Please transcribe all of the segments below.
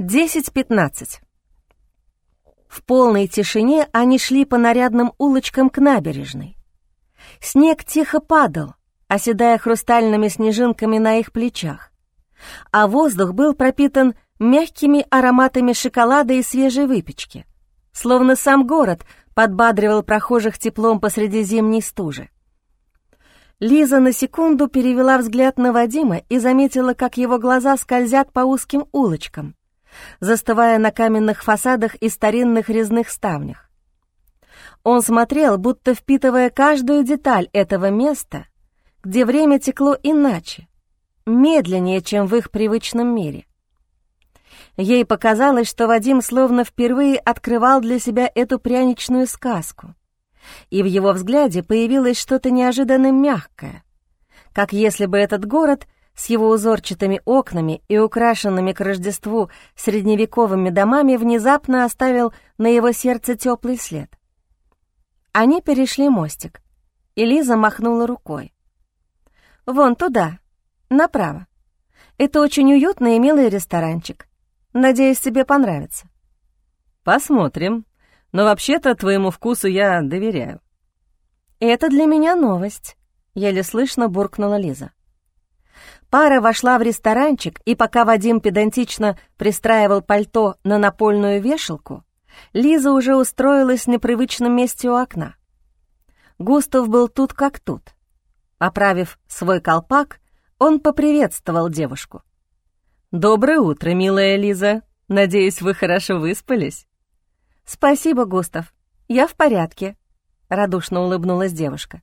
10.15 В полной тишине они шли по нарядным улочкам к набережной. Снег тихо падал, оседая хрустальными снежинками на их плечах, а воздух был пропитан мягкими ароматами шоколада и свежей выпечки, словно сам город подбадривал прохожих теплом посреди зимней стужи. Лиза на секунду перевела взгляд на Вадима и заметила, как его глаза скользят по узким улочкам, застывая на каменных фасадах и старинных резных ставнях. Он смотрел, будто впитывая каждую деталь этого места, где время текло иначе, медленнее, чем в их привычном мире. Ей показалось, что Вадим словно впервые открывал для себя эту пряничную сказку, и в его взгляде появилось что-то неожиданно мягкое, как если бы этот город с его узорчатыми окнами и украшенными к Рождеству средневековыми домами внезапно оставил на его сердце теплый след. Они перешли мостик, и Лиза махнула рукой. «Вон туда, направо. Это очень уютный и милый ресторанчик. Надеюсь, тебе понравится». «Посмотрим», но вообще-то твоему вкусу я доверяю». «Это для меня новость», — еле слышно буркнула Лиза. Пара вошла в ресторанчик, и пока Вадим педантично пристраивал пальто на напольную вешалку, Лиза уже устроилась в непривычном месте у окна. Густав был тут как тут. Поправив свой колпак, он поприветствовал девушку. «Доброе утро, милая Лиза. Надеюсь, вы хорошо выспались?» «Спасибо, Густав. Я в порядке», — радушно улыбнулась девушка.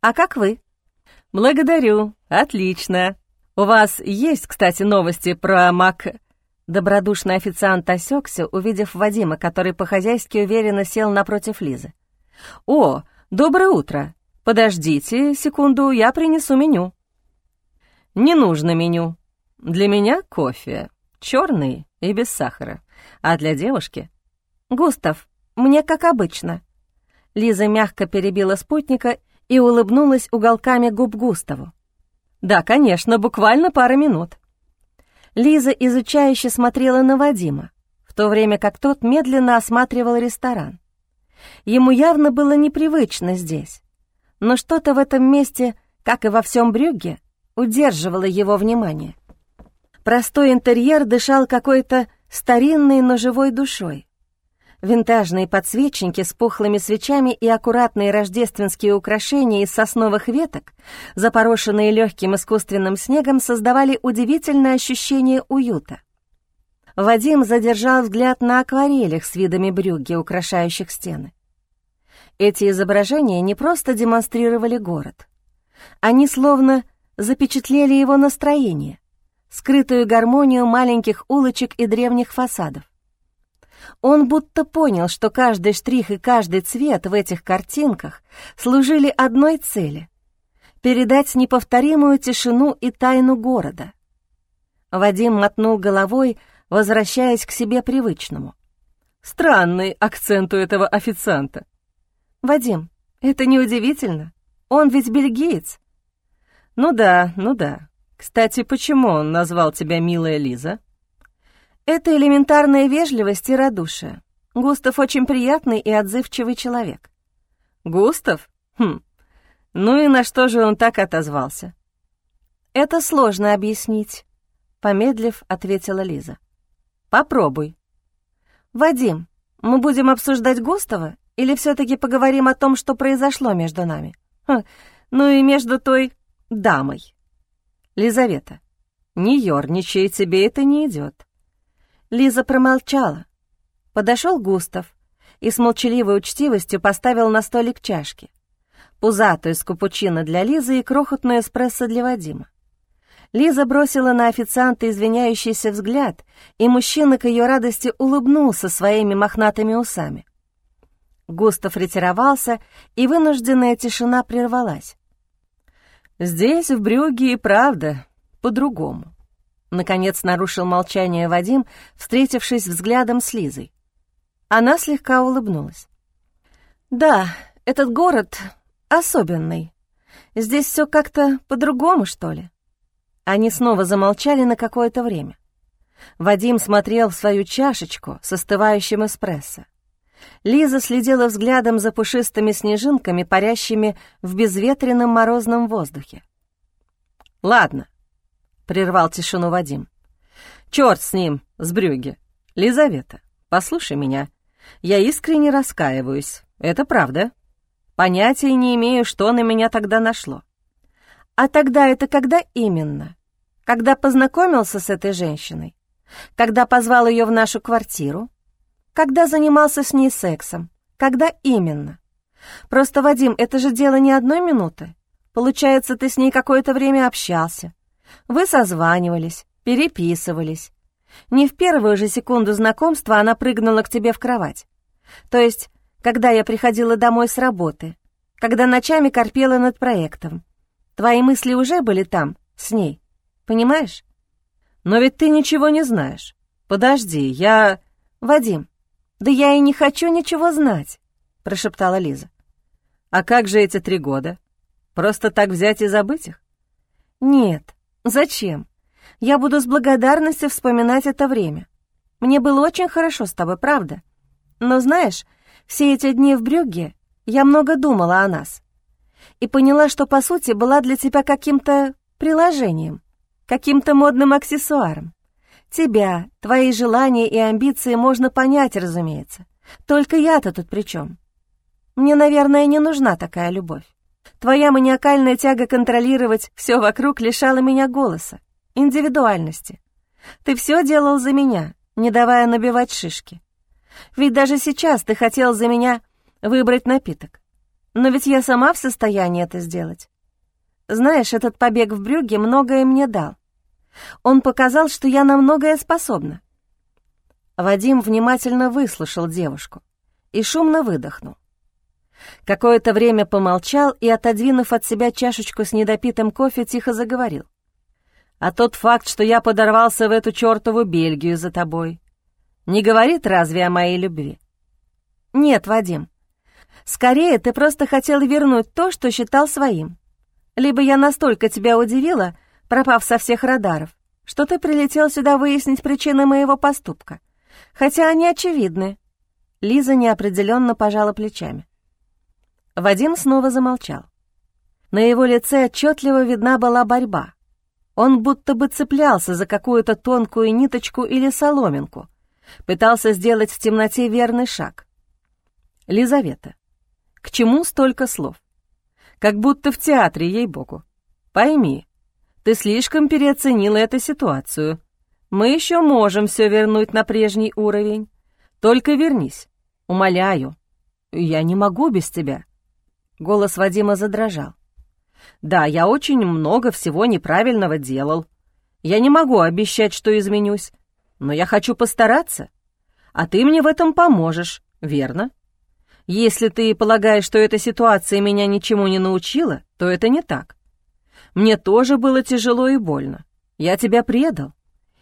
«А как вы?» «Благодарю. Отлично. У вас есть, кстати, новости про Мак...» Добродушный официант осекся, увидев Вадима, который по-хозяйски уверенно сел напротив Лизы. «О, доброе утро. Подождите секунду, я принесу меню». «Не нужно меню. Для меня кофе. черный и без сахара. А для девушки «Густав, мне как обычно». Лиза мягко перебила спутника и улыбнулась уголками губ Густаву. «Да, конечно, буквально пара минут». Лиза изучающе смотрела на Вадима, в то время как тот медленно осматривал ресторан. Ему явно было непривычно здесь, но что-то в этом месте, как и во всем Брюгге, удерживало его внимание. Простой интерьер дышал какой-то старинной, но живой душой. Винтажные подсвечники с пухлыми свечами и аккуратные рождественские украшения из сосновых веток, запорошенные легким искусственным снегом, создавали удивительное ощущение уюта. Вадим задержал взгляд на акварелях с видами брюги, украшающих стены. Эти изображения не просто демонстрировали город. Они словно запечатлели его настроение, скрытую гармонию маленьких улочек и древних фасадов. Он будто понял, что каждый штрих и каждый цвет в этих картинках служили одной цели — передать неповторимую тишину и тайну города. Вадим мотнул головой, возвращаясь к себе привычному. «Странный акцент у этого официанта». «Вадим, это неудивительно. Он ведь бельгиец». «Ну да, ну да. Кстати, почему он назвал тебя милая Лиза?» Это элементарная вежливость и радушие. Густав очень приятный и отзывчивый человек. Густав? Хм. Ну и на что же он так отозвался? Это сложно объяснить, помедлив, ответила Лиза. Попробуй. Вадим, мы будем обсуждать Густава или все таки поговорим о том, что произошло между нами? Ха, ну и между той дамой. Лизавета, не ерничай, тебе это не идет. Лиза промолчала. Подошел Густав и с молчаливой учтивостью поставил на столик чашки. Пузатую с капучино для Лизы и крохотную эспрессо для Вадима. Лиза бросила на официанта извиняющийся взгляд, и мужчина к ее радости улыбнулся своими мохнатыми усами. Густав ретировался, и вынужденная тишина прервалась. «Здесь, в Брюгге, и правда по-другому», Наконец нарушил молчание Вадим, встретившись взглядом с Лизой. Она слегка улыбнулась. «Да, этот город особенный. Здесь все как-то по-другому, что ли?» Они снова замолчали на какое-то время. Вадим смотрел в свою чашечку с остывающим эспрессо. Лиза следила взглядом за пушистыми снежинками, парящими в безветренном морозном воздухе. «Ладно», — прервал тишину Вадим. «Чёрт с ним, с брюги. Лизавета, послушай меня. Я искренне раскаиваюсь. Это правда. Понятия не имею, что на меня тогда нашло. А тогда это когда именно? Когда познакомился с этой женщиной? Когда позвал ее в нашу квартиру? Когда занимался с ней сексом? Когда именно? Просто, Вадим, это же дело не одной минуты. Получается, ты с ней какое-то время общался. Вы созванивались, переписывались. Не в первую же секунду знакомства она прыгнула к тебе в кровать. То есть, когда я приходила домой с работы, когда ночами корпела над проектом. Твои мысли уже были там, с ней, понимаешь? Но ведь ты ничего не знаешь. Подожди, я... Вадим, да я и не хочу ничего знать, прошептала Лиза. А как же эти три года? Просто так взять и забыть их? Нет, зачем? Я буду с благодарностью вспоминать это время. Мне было очень хорошо с тобой, правда? Но знаешь, все эти дни в Брюгге я много думала о нас. И поняла, что, по сути, была для тебя каким-то приложением, каким-то модным аксессуаром. Тебя, твои желания и амбиции можно понять, разумеется. Только я-то тут при чем? Мне, наверное, не нужна такая любовь. Твоя маниакальная тяга контролировать все вокруг лишала меня голоса, индивидуальности. Ты все делал за меня, не давая набивать шишки. Ведь даже сейчас ты хотел за меня выбрать напиток. Но ведь я сама в состоянии это сделать. Знаешь, этот побег в Брюгге многое мне дал. Он показал, что я на многое способна. Вадим внимательно выслушал девушку и шумно выдохнул. Какое-то время помолчал и, отодвинув от себя чашечку с недопитым кофе, тихо заговорил. «А тот факт, что я подорвался в эту чертову Бельгию за тобой, не говорит разве о моей любви?» «Нет, Вадим. Скорее, ты просто хотел вернуть то, что считал своим. Либо я настолько тебя удивила, пропав со всех радаров, что ты прилетел сюда выяснить причины моего поступка. Хотя они очевидны». Лиза неопределенно пожала плечами. Вадим снова замолчал. На его лице отчетливо видна была борьба. Он будто бы цеплялся за какую-то тонкую ниточку или соломинку, пытался сделать в темноте верный шаг. Лизавета, к чему столько слов? Как будто в театре, ей-богу. Пойми, ты слишком переоценила эту ситуацию. Мы еще можем все вернуть на прежний уровень. Только вернись, умоляю. Я не могу без тебя. Голос Вадима задрожал. «Да, я очень много всего неправильного делал. Я не могу обещать, что изменюсь, но я хочу постараться. А ты мне в этом поможешь, верно? Если ты полагаешь, что эта ситуация меня ничему не научила, то это не так. Мне тоже было тяжело и больно. Я тебя предал,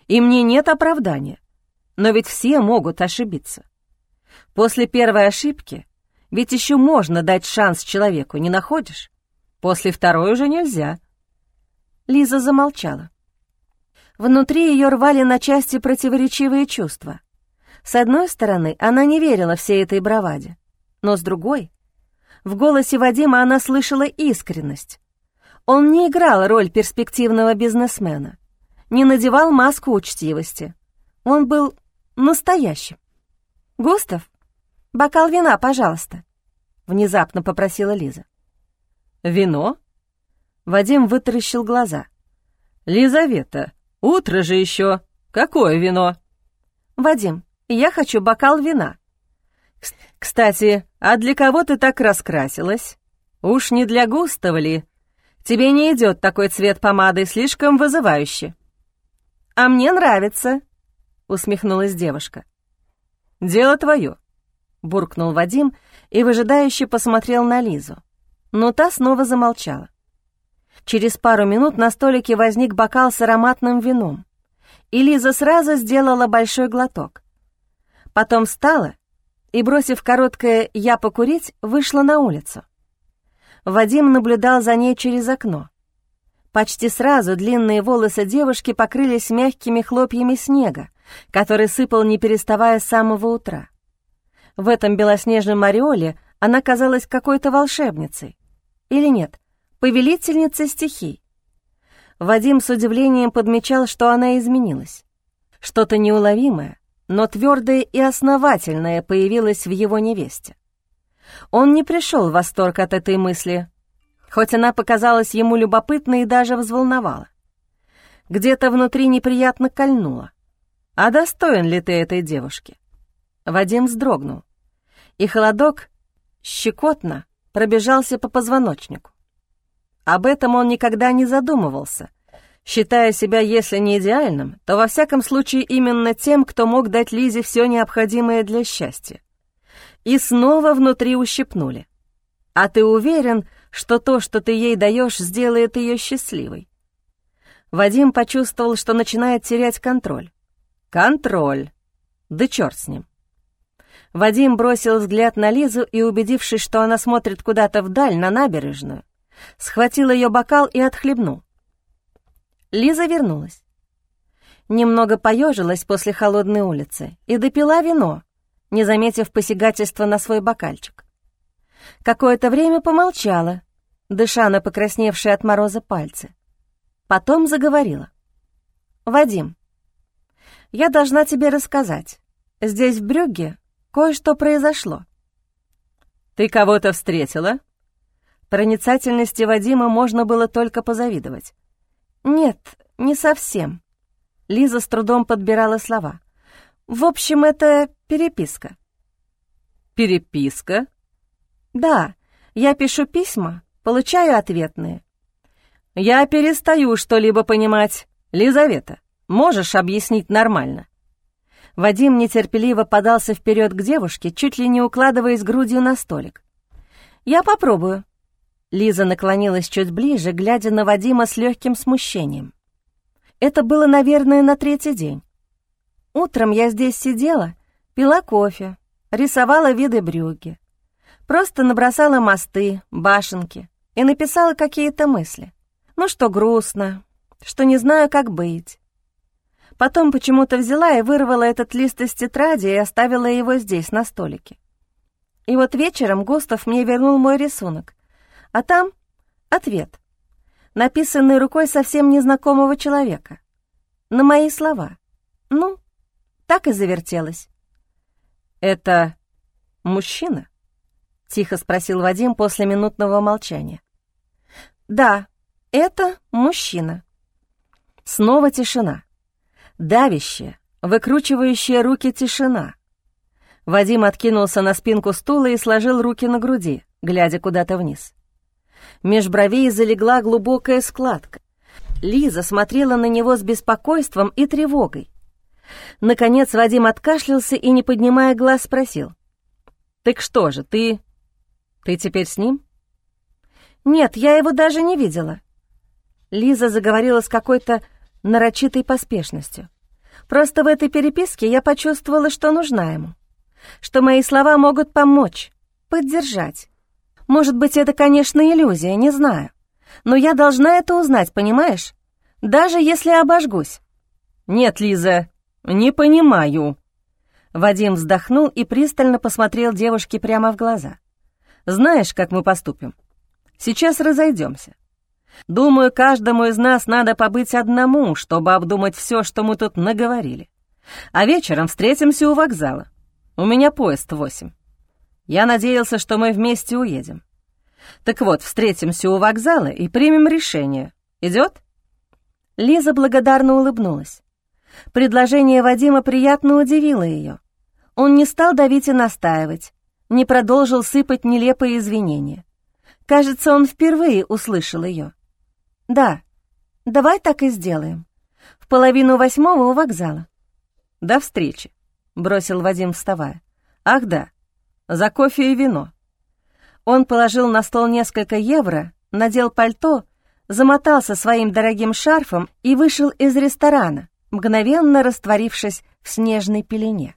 и мне нет оправдания. Но ведь все могут ошибиться. После первой ошибки ведь еще можно дать шанс человеку, не находишь? После второй уже нельзя». Лиза замолчала. Внутри ее рвали на части противоречивые чувства. С одной стороны, она не верила всей этой браваде, но с другой, в голосе Вадима она слышала искренность. Он не играл роль перспективного бизнесмена, не надевал маску учтивости. Он был настоящим. «Густав, «Бокал вина, пожалуйста», — внезапно попросила Лиза. «Вино?» Вадим вытаращил глаза. «Лизавета, утро же еще. Какое вино?» «Вадим, я хочу бокал вина». «Кстати, а для кого ты так раскрасилась? Уж не для Густава ли? Тебе не идет такой цвет помады, слишком вызывающий». «А мне нравится», — усмехнулась девушка. «Дело твое буркнул Вадим и выжидающе посмотрел на Лизу. Но та снова замолчала. Через пару минут на столике возник бокал с ароматным вином, и Лиза сразу сделала большой глоток. Потом встала и, бросив короткое «я покурить», вышла на улицу. Вадим наблюдал за ней через окно. Почти сразу длинные волосы девушки покрылись мягкими хлопьями снега, который сыпал не переставая с самого утра. В этом белоснежном ореоле она казалась какой-то волшебницей. Или нет, повелительницей стихий. Вадим с удивлением подмечал, что она изменилась. Что-то неуловимое, но твердое и основательное появилось в его невесте. Он не пришел в восторг от этой мысли, хоть она показалась ему любопытной и даже взволновала. Где-то внутри неприятно кольнуло. А достоин ли ты этой девушки? Вадим вздрогнул, и холодок щекотно пробежался по позвоночнику. Об этом он никогда не задумывался, считая себя, если не идеальным, то во всяком случае именно тем, кто мог дать Лизе все необходимое для счастья. И снова внутри ущипнули. А ты уверен, что то, что ты ей даешь, сделает ее счастливой? Вадим почувствовал, что начинает терять контроль. Контроль. Да черт с ним. Вадим бросил взгляд на Лизу и, убедившись, что она смотрит куда-то вдаль, на набережную, схватил ее бокал и отхлебнул. Лиза вернулась. Немного поежилась после холодной улицы и допила вино, не заметив посягательства на свой бокальчик. Какое-то время помолчала, дыша на покрасневшие от мороза пальцы. Потом заговорила. «Вадим, я должна тебе рассказать. Здесь, в Брюгге, кое-что произошло». «Ты кого-то встретила?» Проницательности Вадима можно было только позавидовать. «Нет, не совсем». Лиза с трудом подбирала слова. «В общем, это переписка». «Переписка?» «Да, я пишу письма, получаю ответные». «Я перестаю что-либо понимать. Лизавета, можешь объяснить нормально?» Вадим нетерпеливо подался вперед к девушке, чуть ли не укладываясь грудью на столик. «Я попробую», Лиза наклонилась чуть ближе, глядя на Вадима с легким смущением. Это было, наверное, на третий день. Утром я здесь сидела, пила кофе, рисовала виды брюги. Просто набросала мосты, башенки и написала какие-то мысли. Ну, что грустно, что не знаю, как быть. Потом почему-то взяла и вырвала этот лист из тетради и оставила его здесь, на столике. И вот вечером Густав мне вернул мой рисунок, а там ответ, написанный рукой совсем незнакомого человека. На мои слова. Ну, так и завертелось. «Это мужчина?» — тихо спросил Вадим после минутного молчания. «Да, это мужчина». Снова тишина. Давящая, выкручивающая руки тишина. Вадим откинулся на спинку стула и сложил руки на груди, глядя куда-то вниз. Меж бровей залегла глубокая складка. Лиза смотрела на него с беспокойством и тревогой. Наконец Вадим откашлялся и, не поднимая глаз, спросил. «Так что же, ты... ты теперь с ним?» «Нет, я его даже не видела». Лиза заговорила с какой-то нарочитой поспешностью. «Просто в этой переписке я почувствовала, что нужна ему, что мои слова могут помочь, поддержать. Может быть, это, конечно, иллюзия, не знаю. Но я должна это узнать, понимаешь? Даже если обожгусь». «Нет, Лиза, не понимаю». Вадим вздохнул и пристально посмотрел девушке прямо в глаза. «Знаешь, как мы поступим? Сейчас разойдемся. Думаю, каждому из нас надо побыть одному, чтобы обдумать все, что мы тут наговорили. А вечером встретимся у вокзала. У меня поезд восемь. Я надеялся, что мы вместе уедем. Так вот, встретимся у вокзала и примем решение. Идет? Лиза благодарно улыбнулась. Предложение Вадима приятно удивило ее. Он не стал давить и настаивать, не продолжил сыпать нелепые извинения. Кажется, он впервые услышал ее. «Да, давай так и сделаем. В половину восьмого у вокзала». «До встречи», — бросил Вадим, вставая. «Ах да, за кофе и вино». Он положил на стол несколько евро, надел пальто, замотался своим дорогим шарфом и вышел из ресторана, мгновенно растворившись в снежной пелене.